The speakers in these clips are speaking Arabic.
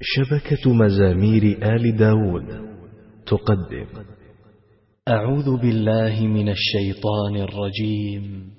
شبكة مزامير آل داود تقدم. أعوذ بالله من الشيطان الرجيم.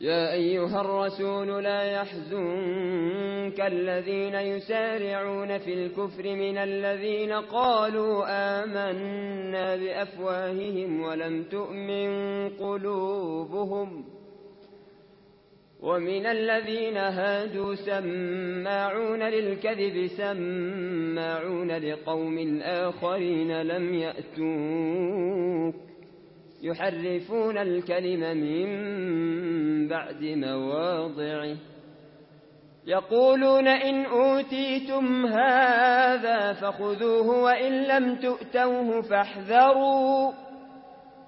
يا أيها الرسول لا يحزنك الذين يسارعون في الكفر من الذين قالوا آمنا بأفواههم ولم تؤمن قلوبهم ومن الذين هَادُوا سماعون للكذب سماعون لقوم آخرين لم يأتوك يحرفون الكلمة من بعد مواضعه يقولون إن أوتيتم هذا فخذوه وإن لم تؤتوه فاحذروا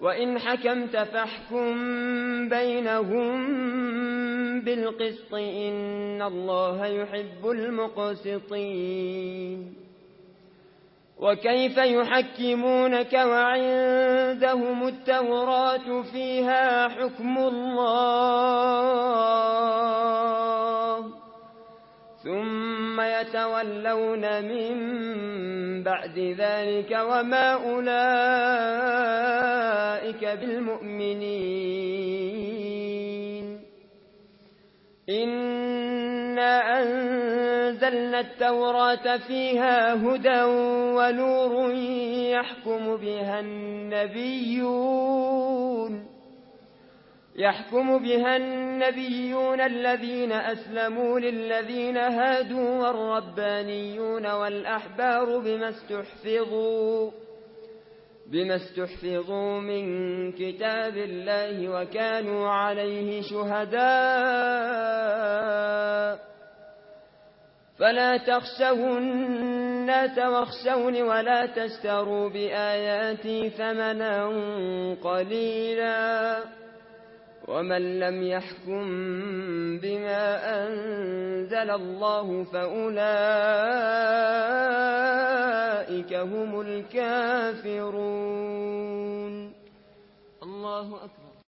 وإن حكمت فاحكم بينهم بالقسط إن الله يحب المقسطين وكيف يحكمونك وعندهم التوراة فيها حكم الله يتولون من بعد ذلك وما أولئك بالمؤمنين. إنا أنزلنا التوراة فيها هدى ونور يحكم بها النبيون. يحكم بها النبيون الذين أسلموا للذين هادوا والربانيون والأحبار بما استحفظوا بما استحفظوا من كتاب الله وكانوا عليه شهداء. فلا تخشوا الناس واخشون ولا تشتروا بآياتي ثمنا قليلا. ومن لم يحكم بما أنزل الله فأولئك هم الكافرون. الله أكبر